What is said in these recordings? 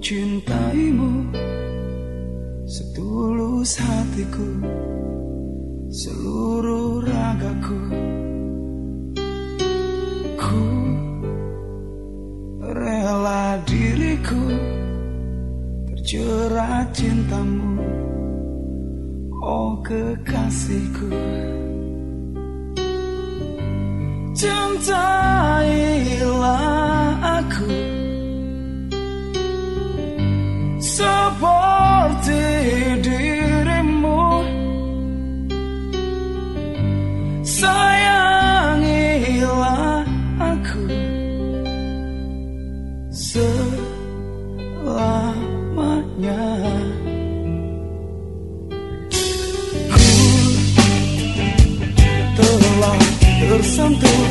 mencintaimu. Setulus hatiku seluruh ragaku. Ku rela diriku terjerat cintamu. Oh kekasihku. Cintailah seperti dirimu. Sayangilah aku selamanya. Ku telah tersentuh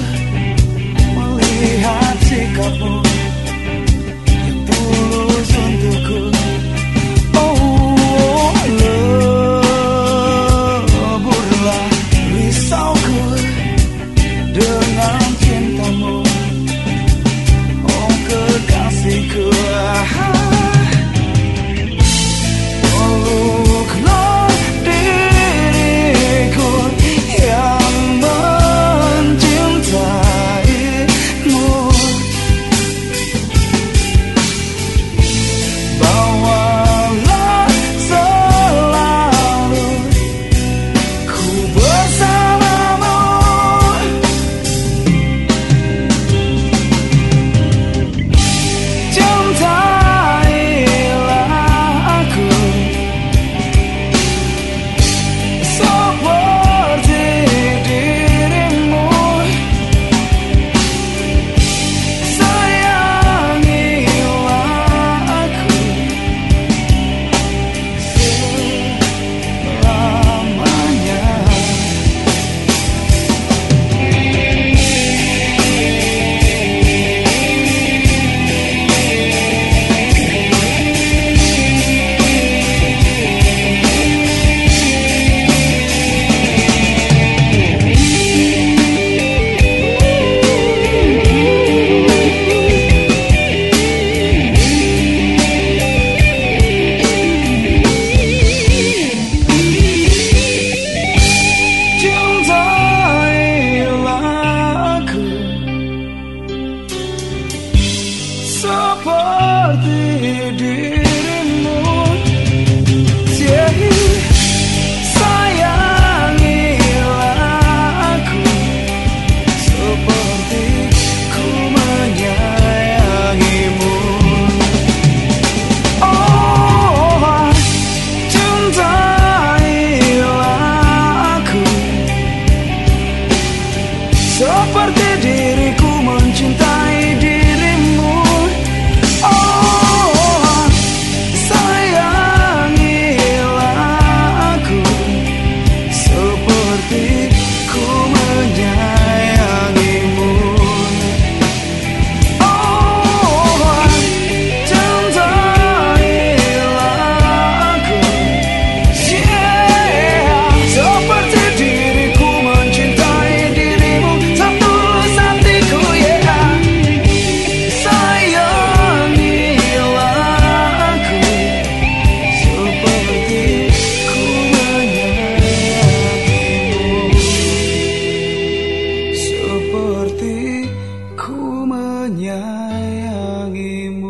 sayangimu